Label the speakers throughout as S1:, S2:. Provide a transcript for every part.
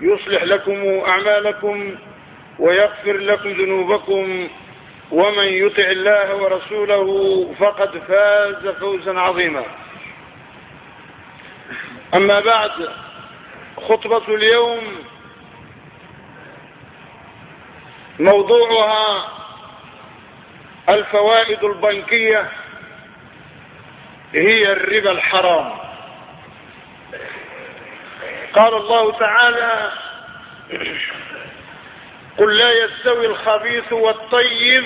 S1: يصلح لكم أعمالكم ويغفر لكم ذنوبكم ومن يطع الله ورسوله فقد فاز فوزا عظيما. أما بعد خطبة اليوم موضوعها الفوائد البنكية هي الربا الحرام. قال الله تعالى قل لا يستوي الخبيث والطيب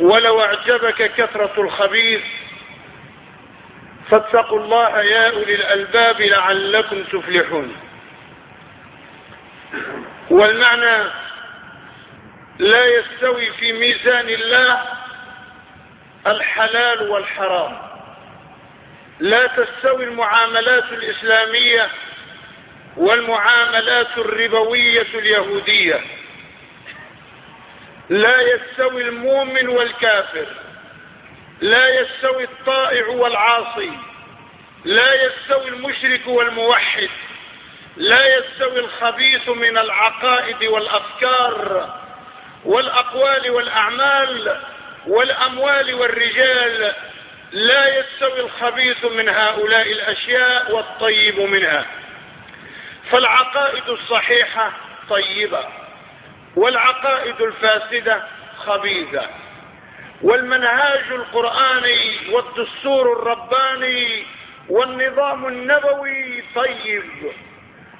S1: ولو أعجبك كثرة الخبيث فاتقوا الله يا أولي الألباب لعلكم تفلحون. والمعنى لا يستوي في ميزان الله الحلال والحرام. لا تستوي المعاملات الإسلامية والمعاملات الربوية اليهودية. لا يستوي المؤمن والكافر. لا يستوي الطائع والعاصي. لا يستوي المشرك والموحد. لا يستوي الخبيث من العقائد والأفكار والأقوال والأعمال والأموال والرجال لا يستوي الخبيث من هؤلاء الأشياء والطيب منها. فالعقائد الصحيحة طيبة والعقائد الفاسدة خبيثة والمنهاج القرآني والدستور الرباني والنظام النبوي طيب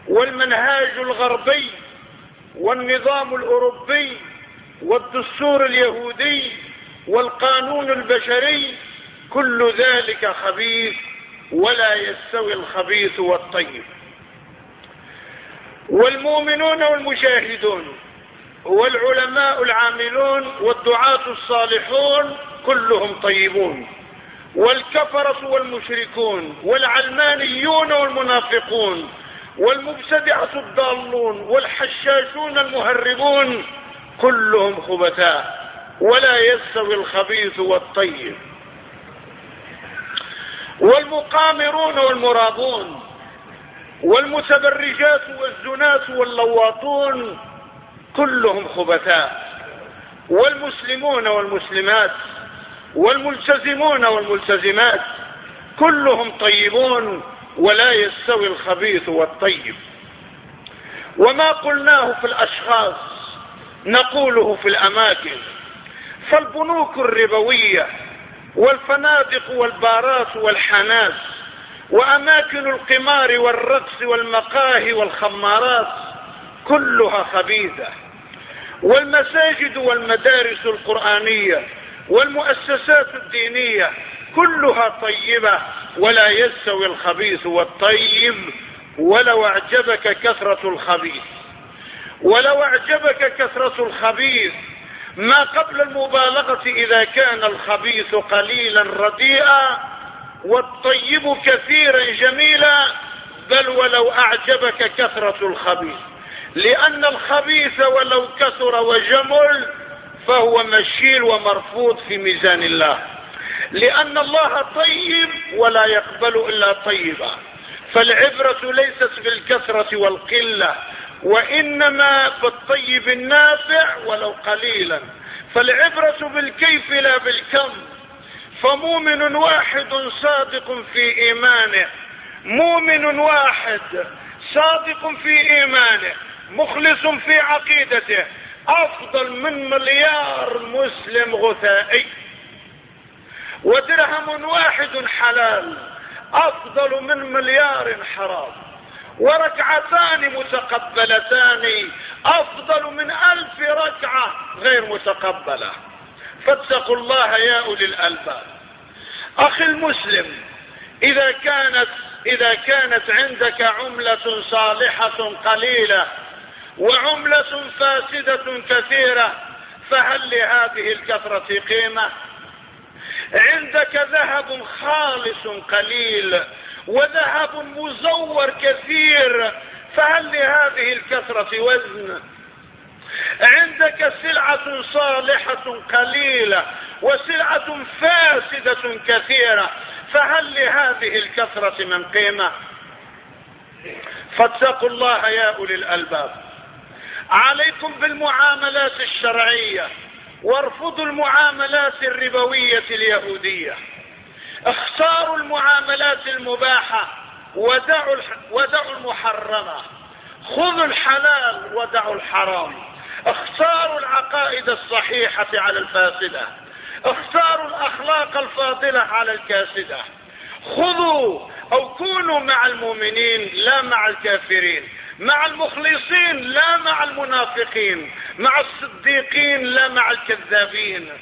S1: والمنهاج الغربي والنظام الأوروبي والدستور اليهودي والقانون البشري كل ذلك خبيث ولا يستوي الخبيث والطيب. والمؤمنون والمجاهدون والعلماء العاملون والدعاة الصالحون كلهم طيبون. والكفرة والمشركون والعلمانيون والمنافقون والمبتدعة الضالون والحشاشون المهربون كلهم خبثاء ولا يستوي الخبيث والطيب. والمقامرون والمرابون والمتبرجات والزنات واللواطون كلهم خبثاء. والمسلمون والمسلمات والملتزمون والملتزمات كلهم طيبون ولا يستوي الخبيث والطيب. وما قلناه في الأشخاص نقوله في الأماكن. فالبنوك الربوية والفنادق والبارات والحانات وأماكن القمار والرقص والمقاهي والخمارات كلها خبيثة. والمساجد والمدارس القرآنية والمؤسسات الدينية كلها طيبة ولا يستوي الخبيث والطيب ولو أعجبك كثرة الخبيث. ولو أعجبك كثرة الخبيث ما قبل المبالغة إذا كان الخبيث قليلا رديئا والطيب كثيرا جميلا بل ولو أعجبك كثرة الخبيث. لأن الخبيث ولو كثر وجمل فهو مشيل ومرفوض في ميزان الله. لأن الله طيب ولا يقبل إلا طيبا. فالعبرة ليست بالكثرة والقلة وإنما بالطيب النافع ولو قليلا. فالعبرة بالكيف لا بالكم. فمؤمن واحد صادق في إيمانه. مؤمن واحد صادق في إيمانه. مخلص في عقيدته. أفضل من مليار مسلم غثائي. ودرهم واحد حلال. أفضل من مليار حرام. وركعتان متقبلتان. أفضل من ألف ركعة غير متقبلة. فاتقوا الله يا أولي الألباب. أخي المسلم إذا كانت إذا كانت عندك عملة صالحة قليلة وعملة فاسدة كثيرة فهل لهذه الكثرة قيمة؟ عندك ذهب خالص قليل وذهب مزور كثير. فهل لهذه الكثرة وزن؟ عندك سلعة صالحة قليلة وسلعة فاسدة كثيرة. فهل لهذه الكثرة من قيمة؟ فاتقوا الله يا أولي الألباب. عليكم بالمعاملات الشرعية وارفضوا المعاملات الربوية اليهودية. اختاروا المعاملات المباحة ودعوا, ودعوا المحرمة. خذوا الحلال ودعوا الحرام. اختاروا العقائد الصحيحة على الفاسدة. اختاروا الأخلاق الفاضلة على الكاسدة. خذوا أو كونوا مع المؤمنين لا مع الكافرين. مع المخلصين لا مع المنافقين. مع الصديقين لا مع الكذابين.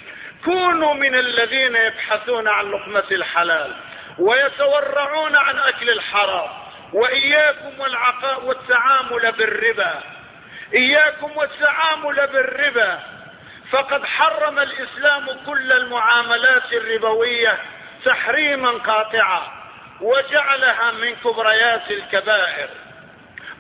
S1: كونوا من الذين يبحثون عن لقمة الحلال ويتورعون عن أكل الحرام وإياكم والعقاء والتعامل بالربا إياكم والتعامل بالربا. فقد حرم الإسلام كل المعاملات الربوية تحريما قاطعا وجعلها من كبريات الكبائر.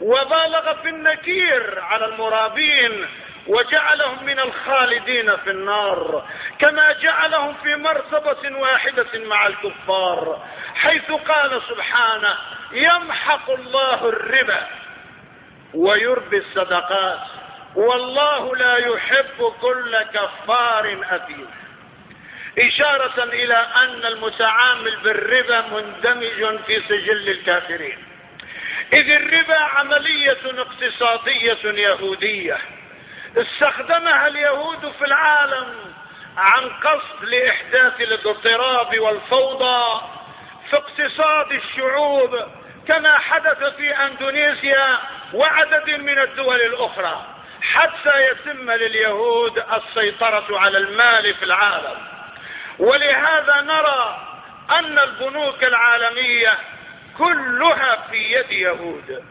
S1: وبالغ في النكير على المرابين وجعلهم من الخالدين في النار كما جعلهم في مرتبة واحدة مع الكفار حيث قال سبحانه يمحق الله الربا ويربي الصدقات والله لا يحب كل كفار أثيم. إشارة إلى أن المتعامل بالربا مندمج في سجل الكافرين. إذ الربا عملية اقتصادية يهودية. استخدمها اليهود في العالم عن قصد لإحداث الاضطراب والفوضى في اقتصاد الشعوب كما حدث في أندونيسيا وعدد من الدول الأخرى حتى يتم لليهود السيطرة على المال في العالم. ولهذا نرى أن البنوك العالمية كلها في يد يهود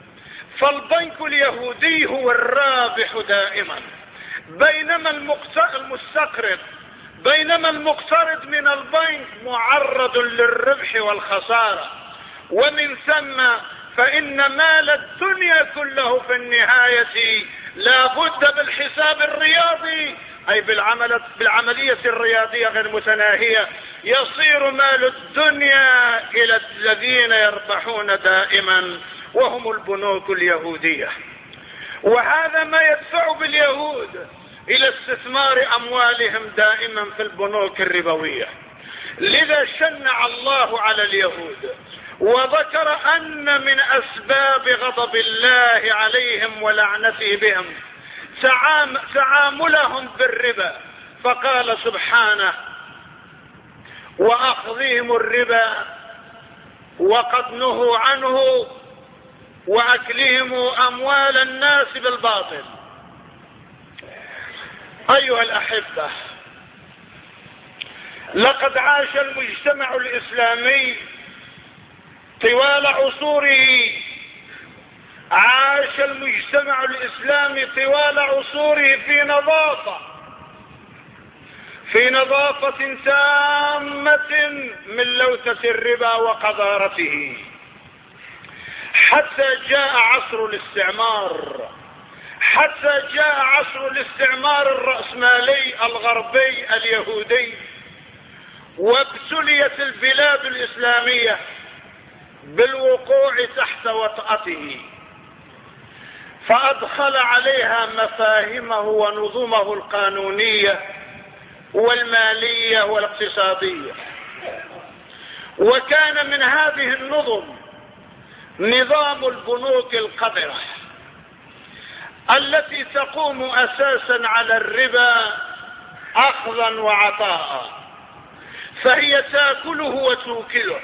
S1: فالبنك اليهودي هو الرابح دائما. بينما المستقرض بينما المقترض من البنك معرض للربح والخسارة. ومن ثم فإن مال الدنيا كله في النهاية لا بد بالحساب الرياضي. أي بالعمل بالعملية الرياضية غير متناهية. يصير مال الدنيا إلى الذين يربحون دائما وهم البنوك اليهودية. وهذا ما يدفع باليهود إلى استثمار أموالهم دائما في البنوك الربوية. لذا شنع الله على اليهود وذكر أن من أسباب غضب الله عليهم ولعنته بهم تعاملهم بالربا. فقال سبحانه وأخذهم الربا وقد نهوا عنه وأكلهم أموال الناس بالباطل. أيها الأحبة لقد عاش المجتمع الإسلامي طوال عصوره. عاش المجتمع الإسلامي طوال عصوره في نظافة في نظافة تامة من لوثة الربا وقذارته. حتى جاء عصر الاستعمار حتى جاء عصر الاستعمار الرأسمالي الغربي اليهودي وابتليت البلاد الإسلامية بالوقوع تحت وطأته. فأدخل عليها مفاهمه ونظمه القانونية والمالية والاقتصادية. وكان من هذه النظم
S2: نظام البنوك القذرة. التي تقوم أساسا على الربا اخذا وعطاء فهي تأكله وتوكله.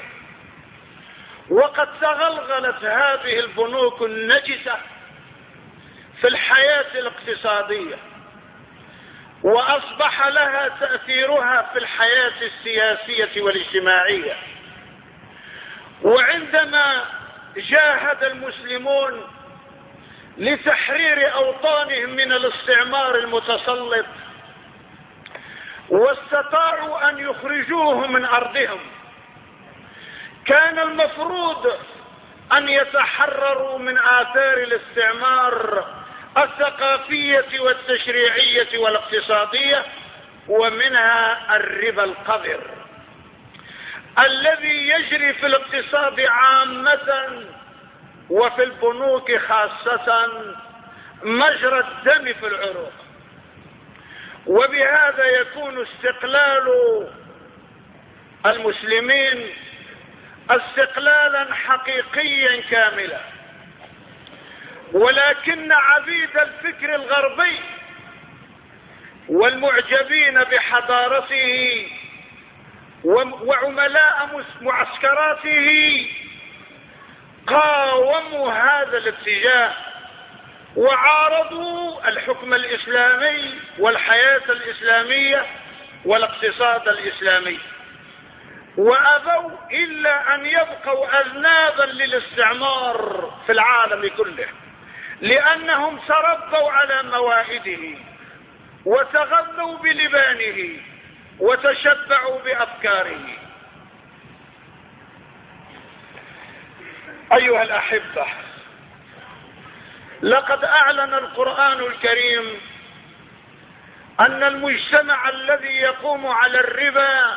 S2: وقد تغلغلت هذه البنوك النجسة في الحياة الاقتصادية وأصبح لها تأثيرها في الحياة السياسية والاجتماعية. وعندما جاهد المسلمون لتحرير أوطانهم من الاستعمار المتسلط واستطاعوا أن يخرجوهم من أرضهم. كان المفروض أن يتحرروا من آثار الاستعمار الثقافية والتشريعية والاقتصادية ومنها الربا القذر. الذي يجري في الاقتصاد عامة وفي البنوك خاصة مجرى الدم في العروق. وبهذا يكون استقلال المسلمين استقلالا حقيقيا كاملا. ولكن عبيد الفكر الغربي والمعجبين بحضارته وعملاء معسكراته قاوموا هذا الاتجاه وعارضوا الحكم الإسلامي والحياة الإسلامية والاقتصاد الإسلامي. وأبوا إلا أن يبقوا اذنابا للاستعمار في العالم كله لأنهم تربوا على موائده وتغذوا بلبانه وتشبعوا بأفكاره. أيها الأحبة لقد أعلن القرآن الكريم أن المجتمع الذي يقوم على الربا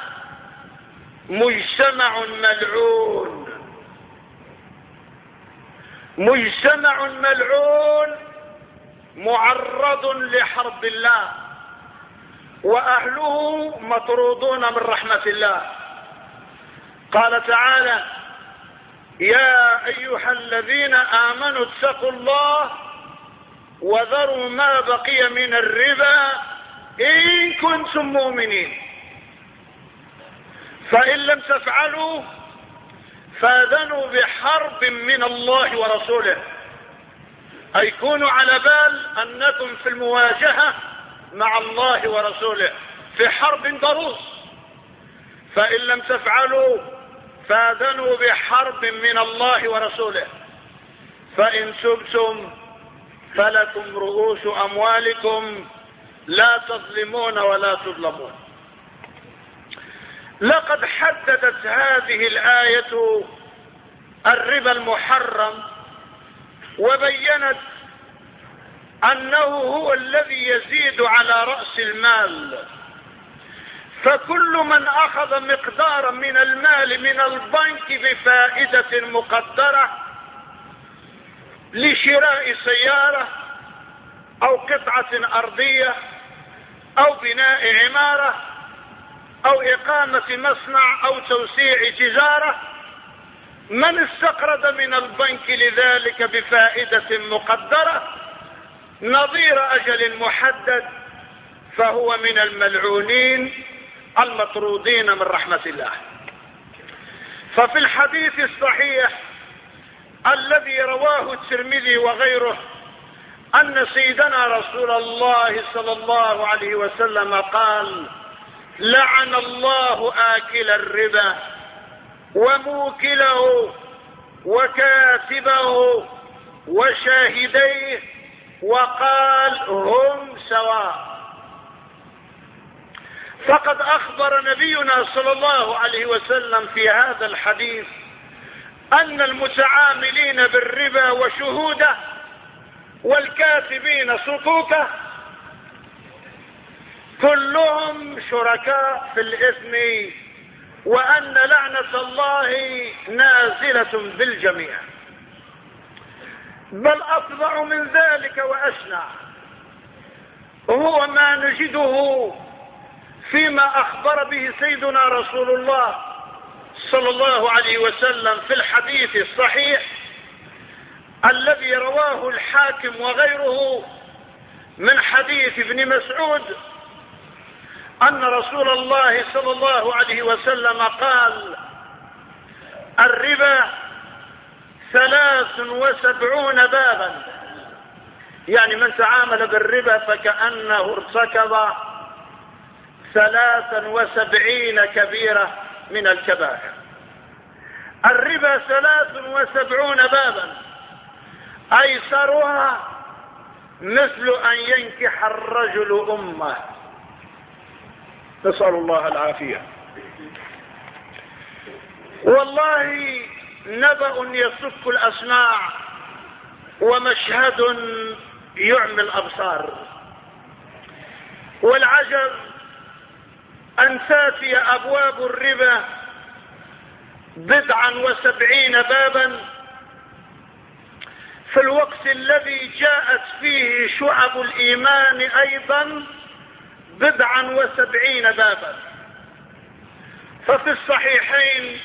S2: مجتمع ملعون. مجتمع ملعون معرض لحرب الله وأهله مطرودون من رحمة الله. قال تعالى يا أيها الذين آمنوا اتقوا الله وذروا ما بقي من الربا إن كنتم مؤمنين. فإن لم تفعلوا فاذنوا بحرب من الله ورسوله. أي كونوا على بال أنكم في المواجهة مع الله ورسوله. في حرب ضروس. فإن لم تفعلوا فاذنوا بحرب من الله ورسوله. فإن تبتم فلكم رؤوس أموالكم لا تظلمون ولا تظلمون. لقد حددت هذه الآية الربا المحرم وبينت أنه هو الذي يزيد على رأس المال. فكل من أخذ مقدارا من المال من البنك بفائدة مقدرة لشراء سيارة أو قطعة أرضية أو بناء عمارة أو إقامة مصنع أو توسيع تجارة من استقرض من البنك لذلك بفائدة مقدرة؟ نظير أجل محدد فهو من الملعونين. المطرودين من رحمة الله. ففي الحديث الصحيح الذي رواه الترمذي وغيره أن سيدنا رسول الله صلى الله عليه وسلم قال لعن الله آكل الربا وموكله وكاتبه وشاهديه وقال هم سواء. فقد أخبر نبينا صلى الله عليه وسلم في هذا الحديث أن المتعاملين بالربا وشهوده والكاتبين صكوكه كلهم شركاء في الإثم وأن لعنة الله نازلة بالجميع. بل أفظع من ذلك وأشنع هو ما نجده فيما أخبر به سيدنا رسول الله صلى الله عليه وسلم في الحديث الصحيح الذي رواه الحاكم وغيره من حديث ابن مسعود أن رسول الله صلى الله عليه وسلم قال الربا ثلاث وسبعون بابا. يعني من تعامل بالربا فكأنه ارتكب ثلاثا وسبعين كبيرة من الكبائر. الربا ثلاث وسبعون بابا. أيسرها مثل أن ينكح الرجل أمه. نسأل الله العافية. والله نبأ يصف الأسماع ومشهد يعمي الأبصار. والعجب أن تأتي أبواب الربا بضعا وسبعين بابا في الوقت الذي جاءت فيه شعب الإيمان أيضا بضعا وسبعين بابا. ففي الصحيحين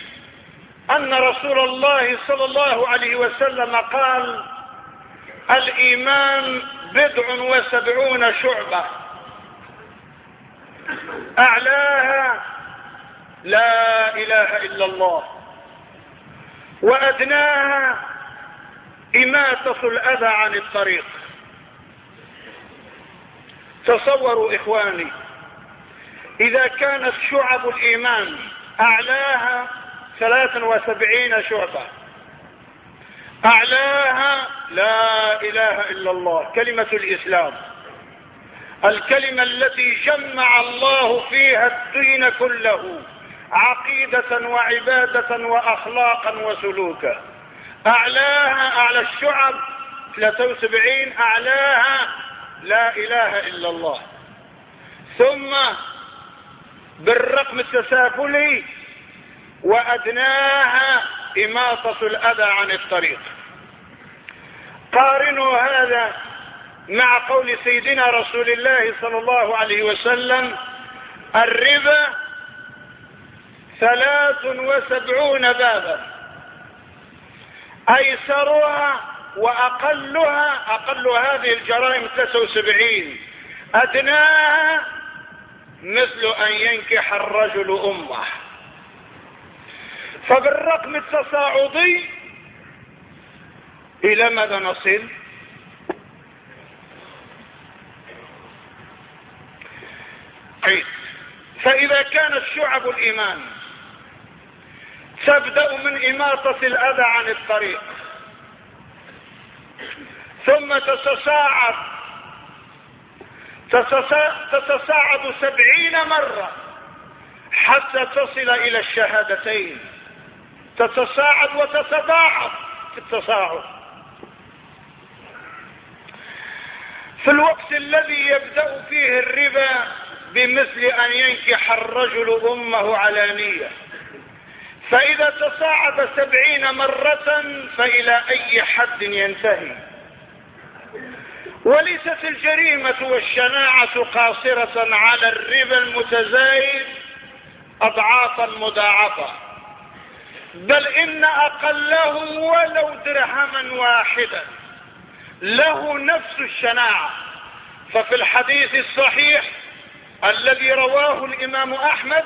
S2: أن رسول الله صلى الله عليه وسلم قال الإيمان بضع وسبعون شعبة. أعلاها لا إله إلا الله وأدناها إماتة الأذى عن الطريق. تصوروا إخواني إذا كانت شعب الإيمان أعلاها ثلاثا وسبعين شعبة أعلاها لا إله إلا الله كلمة الإسلام. الكلمة التي جمع الله فيها الدين كله عقيدة وعبادة وأخلاقا وسلوكا. أعلاها أعلى الشعب 73 أعلاها لا إله إلا الله. ثم بالرقم التسافلي وأدناها إماطة الأذى عن الطريق. قارنوا هذا مع قول سيدنا رسول الله صلى الله عليه وسلم الربا ثلاث وسبعون بابا. أيسرها وأقلها أقل هذه الجرائم 73 أدناها مثل أن ينكح الرجل أمه. فبالرقم التصاعدي إلى ماذا نصل؟ أي فإذا كانت شعب الإيمان تبدأ من إماطة الأذى عن الطريق. ثم تتصاعد تتصاعد سبعين مرة حتى تصل إلى الشهادتين. تتصاعد وتتضاعف في التصاعد. في الوقت الذي يبدأ فيه الربا بمثل أن ينكح الرجل أمه علانية فإذا تصاعد سبعين مرة فإلى أي حد ينتهي. وليست الجريمة والشناعة قاصرة على الربا المتزايد أضعافا مضاعفة. بل إن أقله ولو درهما واحدا. له نفس الشناعة. ففي الحديث الصحيح الذي رواه الإمام أحمد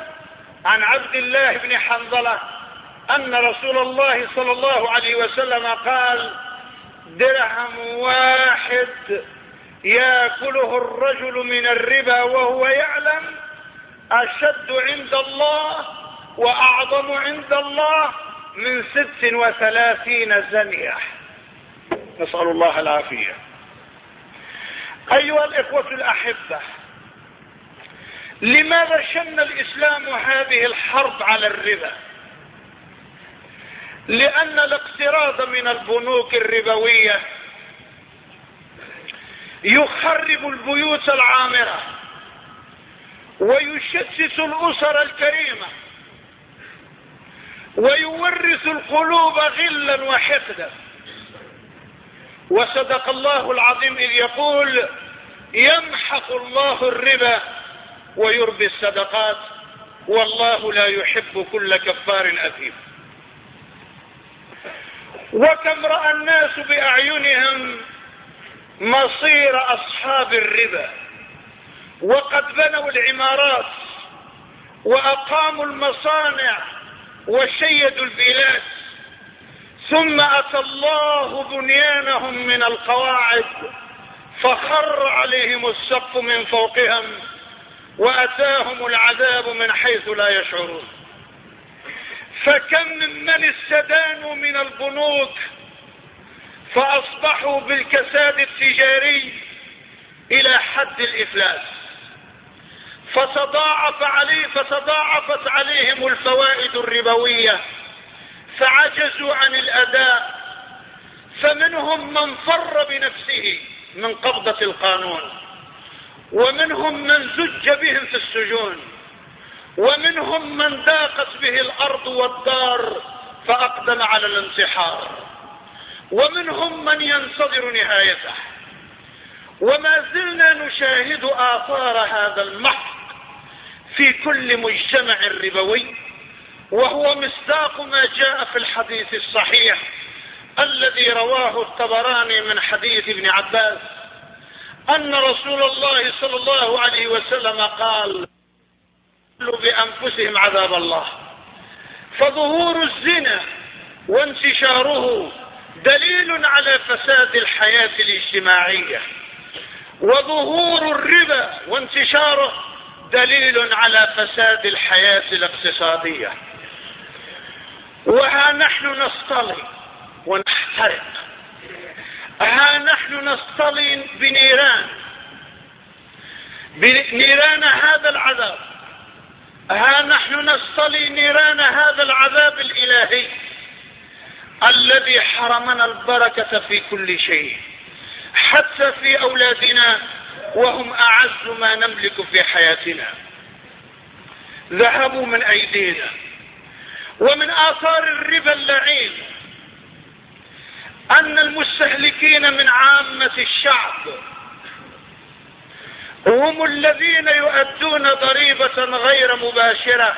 S2: عن عبد الله بن حنظلة أن رسول الله صلى الله عليه وسلم قال درهم واحد يأكله الرجل من الربا وهو يعلم أشد عند الله وأعظم عند الله من ست وثلاثين زنية. نسأل الله العافية. أيها الإخوة الأحبة لماذا شن الإسلام هذه الحرب على الربا؟ لأن الاقتراض من البنوك الربوية يخرب البيوت العامرة ويشتت الأسر الكريمة ويورث القلوب غلا وحقدا. وصدق الله العظيم إذ يقول يمحق الله الربا ويربي الصدقات والله لا يحب كل كفار أثيم. وكم رأى الناس بأعينهم مصير أصحاب الربا وقد بنوا العمارات وأقاموا المصانع وشيدوا البلاد ثم أتى الله بنيانهم من القواعد فخر عليهم السقف من فوقهم وأتاهم العذاب من حيث لا يشعرون. فكم من استدانوا من البنوك فأصبحوا بالكساد التجاري إلى حد الإفلاس. فتضاعف عليه فتضاعفت عليهم الفوائد الربوية فعجزوا عن الأداء. فمنهم من فر بنفسه من قبضة القانون. ومنهم من زج بهم في السجون ومنهم من ضاقت به الأرض والدار فأقدم على الانتحار ومنهم من ينتظر نهايته. وما زلنا نشاهد آثار هذا المحق في كل مجتمع ربوي وهو مصداق ما جاء في الحديث الصحيح الذي رواه الطبراني من حديث ابن عباس أن رسول الله صلى الله عليه وسلم قال بأنفسهم عذاب الله. فظهور الزنا وانتشاره دليل على فساد الحياة الاجتماعية. وظهور الربا وانتشاره دليل على فساد الحياة الاقتصادية. وها نحن نصطلي ونحترق. ها نحن نصطلي بنيران. بنيران هذا العذاب. ها نحن نصطلي نيران هذا العذاب الإلهي الذي حرمنا البركة في كل شيء حتى في أولادنا وهم أعز ما نملك في حياتنا. ذهبوا من أيدينا. ومن آثار الربا اللعين. أن المستهلكين من عامة الشعب هم الذين يؤدون ضريبة غير مباشرة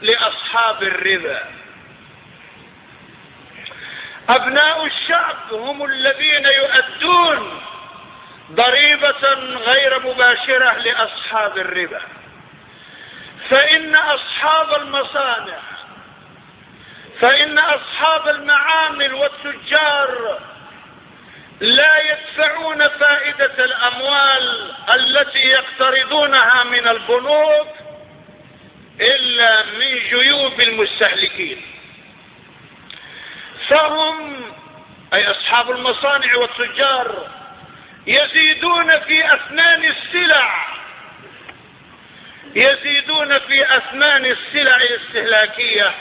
S2: لأصحاب الربا. أبناء الشعب هم الذين يؤدون ضريبة غير مباشرة لأصحاب الربا. فإن أصحاب المصانع فإن أصحاب المعامل والتجار لا يدفعون فائدة الأموال التي يقترضونها من البنوك إلا من جيوب المستهلكين. فهم أي أصحاب المصانع والتجار يزيدون في أثمان السلع. يزيدون في أثمان السلع الاستهلاكية.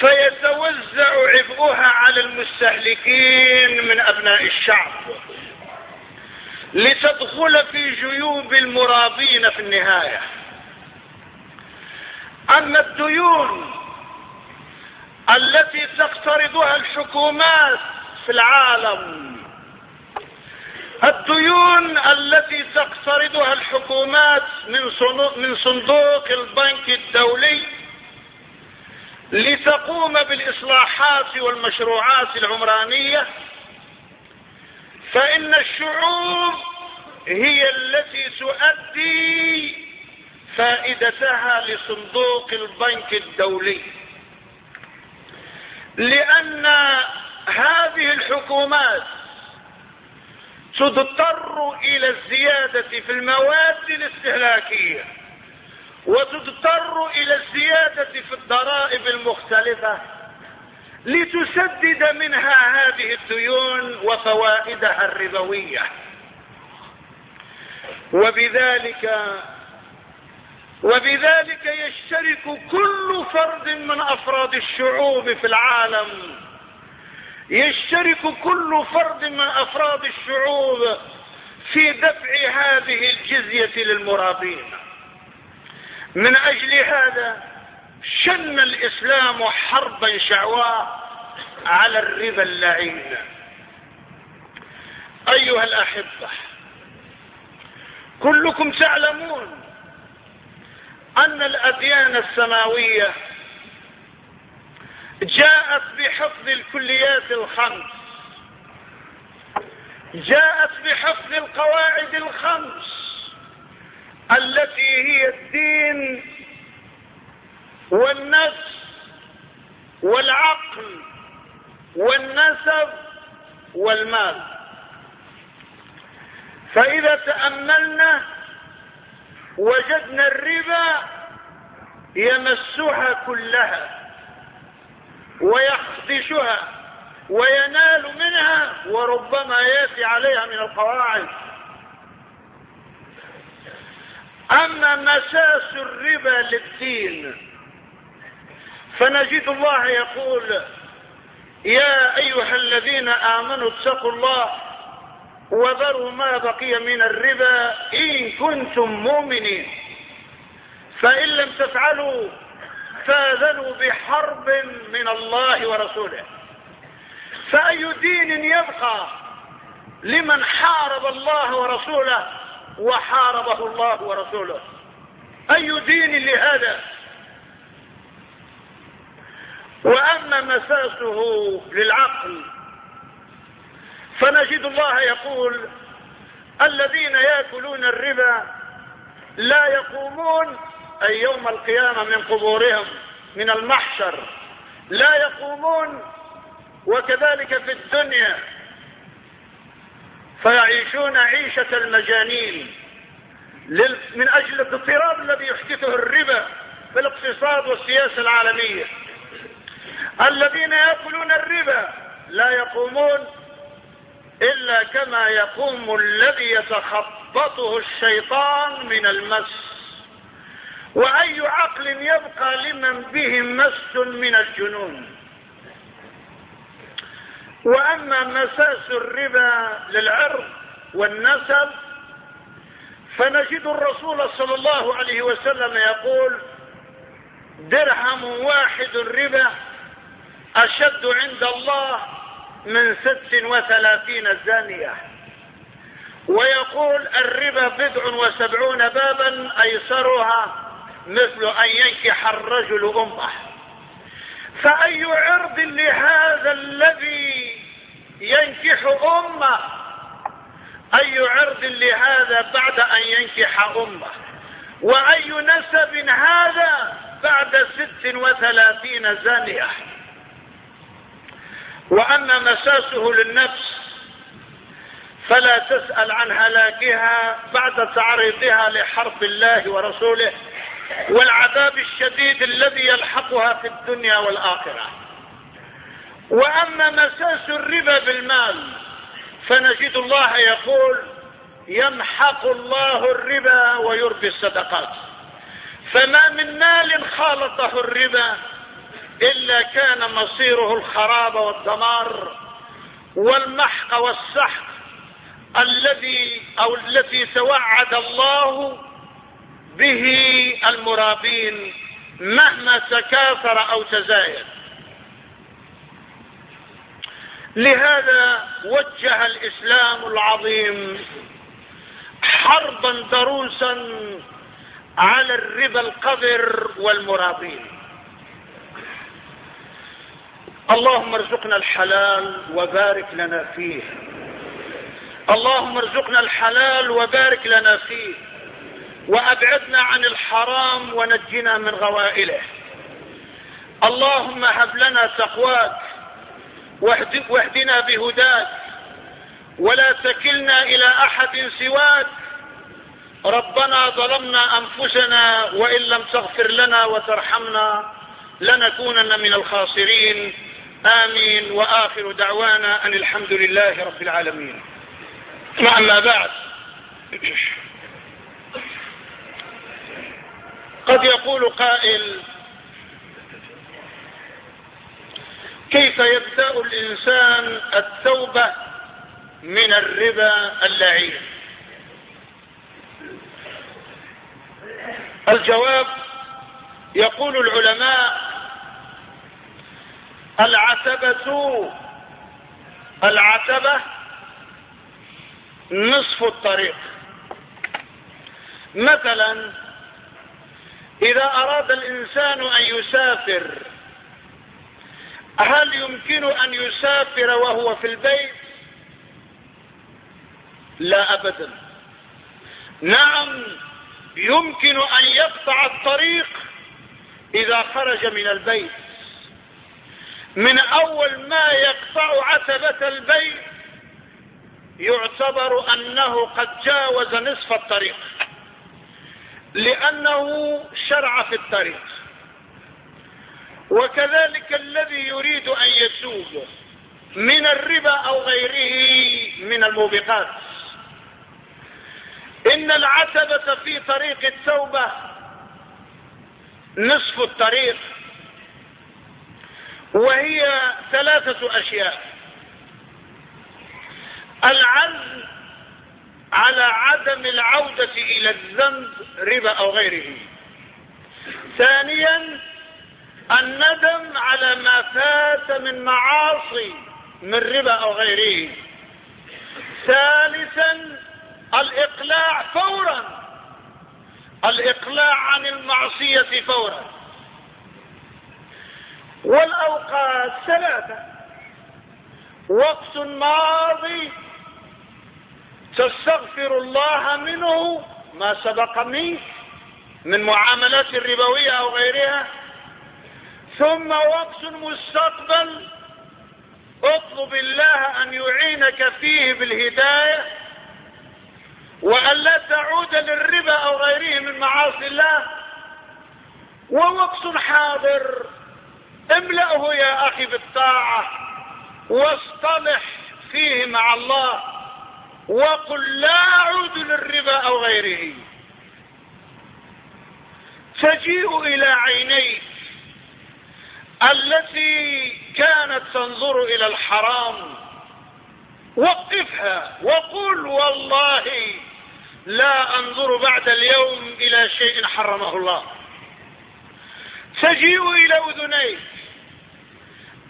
S2: فيتوزع عبئها على المستهلكين من أبناء الشعب. لتدخل في جيوب المرابين في النهاية. أما الديون التي تقترضها الحكومات في العالم الديون التي تقترضها الحكومات من صندوق البنك الدولي لتقوم بالإصلاحات والمشروعات العمرانية فإن الشعوب هي التي تؤدي فائدتها لصندوق البنك الدولي. لأن هذه الحكومات تضطر إلى الزيادة في المواد الاستهلاكية. وتضطر إلى الزيادة في الضرائب المختلفة لتسدد منها هذه الديون وفوائدها الربوية. وبذلك وبذلك يشترك كل فرد من أفراد الشعوب في العالم. يشترك كل فرد من أفراد الشعوب في دفع هذه الجزية للمرابين. من أجل هذا شن الإسلام حربا شعواء على الربا اللعين. أيها الأحبة كلكم تعلمون أن الأديان السماوية جاءت بحفظ الكليات الخمس. جاءت بحفظ القواعد الخمس. التي هي الدين والنفس والعقل والنسب والمال. فإذا تأملنا وجدنا الربا يمسها كلها ويخدشها وينال منها وربما يأتي عليها من القواعد. اما مساس الربا للدين. فنجد الله يقول يا أيها الذين آمنوا اتقوا الله وذروا ما بقي من الربا إن كنتم مؤمنين. فإن لم تفعلوا فاذنوا بحرب من الله ورسوله. فأي دين يبقى لمن حارب الله ورسوله وحاربه الله ورسوله. أي دين لهذا؟ وأما مساسه للعقل فنجد الله يقول الذين يأكلون الربا لا يقومون أي يوم القيامة من قبورهم من المحشر. لا يقومون وكذلك في الدنيا. فيعيشون عيشة المجانين من أجل الاضطراب الذي يحدثه الربا في الاقتصاد والسياسة العالمية. الذين يأكلون الربا لا يقومون إلا كما يقوم الذي يتخبطه الشيطان من المس. وأي عقل يبقى لمن به مس من الجنون. وأما مساس الربا للعرض والنسب فنجد الرسول صلى الله عليه وسلم يقول درهم واحد الربا أشد عند الله من ست وثلاثين زانية. ويقول الربا بضع وسبعون بابا أيسرها مثل أن ينكح الرجل أمه. فأي عرض لهذا الذي ينكح أمة. أي عرض لهذا بعد أن ينكح أمة؟ وأي نسب هذا بعد ست وثلاثين زانية؟ وأما مساسه للنفس فلا تسأل عن هلاكها بعد تعريضها لحرب الله ورسوله والعذاب الشديد الذي يلحقها في الدنيا والآخرة. وأما مساس الربا بالمال فنجد الله يقول يمحق الله الربا ويربي الصدقات فما من مال خالطه الربا إلا كان مصيره الخراب والدمار والمحق والسحق الذي أو التي توعد الله به المرابين مهما تكاثر أو تزايد. لهذا وجه الإسلام العظيم حربا ضروسا على الربا القذر والمرابين. اللهم ارزقنا الحلال وبارك لنا فيه. اللهم ارزقنا الحلال وبارك لنا فيه. وأبعدنا عن الحرام ونجنا من غوائله. اللهم هب لنا تقواك واهدنا بهداك. ولا تكلنا إلى أحد سواك. ربنا ظلمنا أنفسنا وإن لم تغفر لنا وترحمنا لنكونن من الخاسرين. آمين. وآخر دعوانا أن الحمد لله رب العالمين. أما بعد. قد يقول قائل كيف يبدأ الإنسان التوبة من الربا اللعين؟ الجواب يقول العلماء العتبة العتبة نصف الطريق. مثلا إذا أراد الإنسان أن يسافر هل يمكن أن يسافر وهو في البيت؟ لا أبدا. نعم يمكن أن يقطع الطريق إذا خرج من البيت. من أول ما يقطع عتبة البيت يعتبر أنه قد جاوز نصف الطريق لأنه شرع في الطريق. وكذلك الذي يريد أن يسوق من الربا أو غيره من الموبقات. إن العتبة في طريق التوبة نصف الطريق وهي ثلاثة أشياء. العزم على عدم العودة إلى الذنب ربا أو غيره. ثانيا الندم على ما فات من معاصي من ربا أو غيره. ثالثا الإقلاع فورا. الإقلاع عن المعصية فورا. والأوقات ثلاثة. وقت ماضي تستغفر الله منه ما سبق منك من معاملات الربوية أو غيرها. ثم وقت مستقبل. اطلب الله أن يعينك فيه بالهداية وأن لا تعود للربا أو غيره من معاصي الله. ووقت حاضر املأه يا أخي بالطاعة واصطلح فيه مع الله وقل لا أعود للربا أو غيره. تجيء إلى عينيك. التي كانت تنظر إلى الحرام وقفها وقل والله لا أنظر بعد اليوم إلى شيء حرمه الله. تجيء إلى أذنيك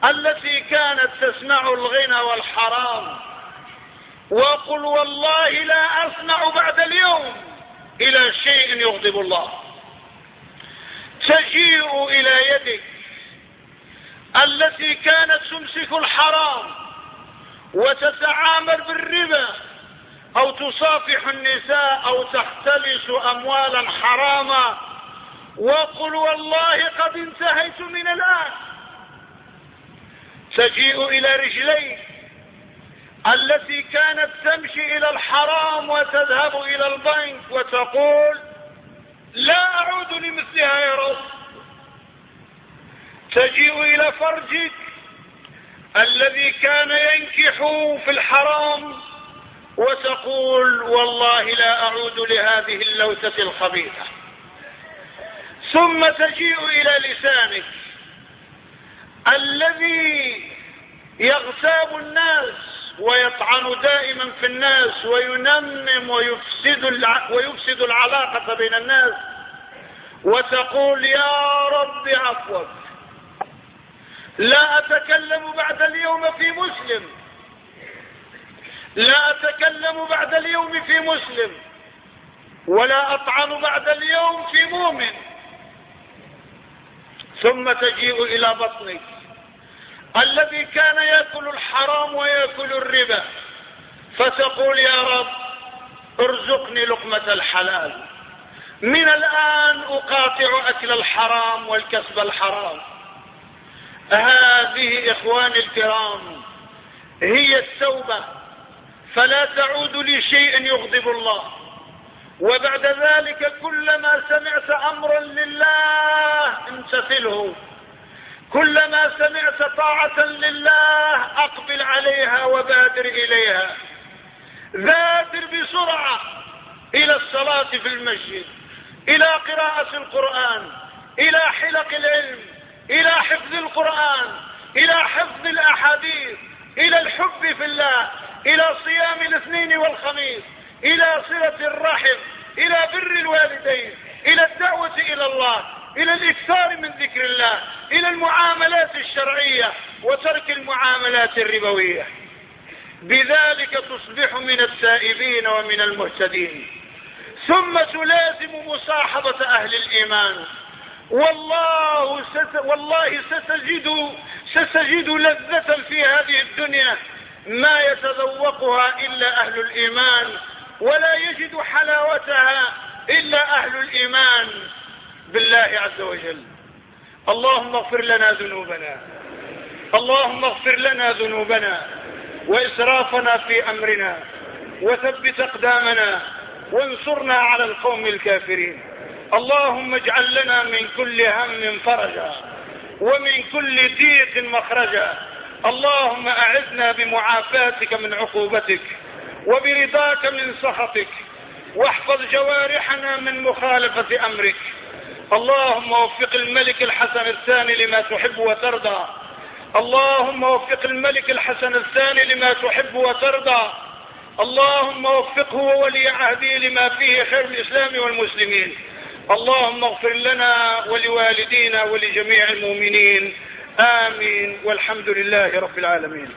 S2: التي كانت تسمع الغنى والحرام وقل والله لا أسمع بعد اليوم إلى شيء يغضب الله. تجيء إلى يدك التي كانت تمسك الحرام وتتعامل بالربا أو تصافح النساء أو تختلس أموالا حراما وقل والله قد انتهيت من الآن. تجيء إلى رجليك التي كانت تمشي إلى الحرام وتذهب إلى البنك وتقول لا أعود لمثلها يا رب تجيء إلى فرجك الذي كان ينكح في الحرام وتقول والله لا أعود لهذه اللوثة الخبيثة. ثم تجيء إلى لسانك الذي يغتاب الناس ويطعن دائما في الناس وينمم ويفسد, ويفسد العلاقة بين الناس وتقول يا رب عفوك. لا أتكلم بعد اليوم في مسلم. لا أتكلم بعد اليوم في مسلم. ولا أطعن بعد اليوم في مؤمن. ثم تجيء إلى بطنك. الذي كان يأكل الحرام ويأكل الربا. فتقول يا رب ارزقني لقمة الحلال. من الآن أقاطع أكل الحرام والكسب الحرام. هذه إخواني الكرام هي التوبة. فلا تعود لشيء يغضب الله. وبعد ذلك كلما سمعت أمرا لله امتثله كلما سمعت طاعة لله أقبل عليها وبادر إليها. بادر بسرعة إلى الصلاة في المسجد إلى قراءة القرآن إلى حلق العلم. إلى حفظ القرآن إلى حفظ الأحاديث إلى الحب في الله إلى صيام الاثنين والخميس إلى صلة الرحم إلى بر الوالدين إلى الدعوة إلى الله إلى الإكثار من ذكر الله إلى المعاملات الشرعية وترك المعاملات الربوية. بذلك تصبح من التائبين ومن المهتدين. ثم تلازم مصاحبة أهل الإيمان. والله ست والله ستجد ستجد لذة في هذه الدنيا ما يتذوقها إلا أهل الإيمان ولا يجد حلاوتها إلا أهل الإيمان بالله عز وجل. اللهم اغفر لنا ذنوبنا. اللهم اغفر لنا ذنوبنا وإسرافنا في أمرنا وثبت أقدامنا وانصرنا على القوم الكافرين. اللهم اجعل لنا من كل هم فرجا ومن كل ضيق مخرجا. اللهم أعذنا بمعافاتك من عقوبتك وبرضاك من سخطك. واحفظ جوارحنا من مخالفة أمرك. اللهم وفق الملك الحسن الثاني لما تحب وترضى. اللهم وفق الملك الحسن الثاني لما تحب وترضى. اللهم وفقه وولي عهده لما فيه خير الإسلام والمسلمين. اللهم اغفر لنا ولوالدينا ولجميع المؤمنين. آمين. والحمد لله رب العالمين.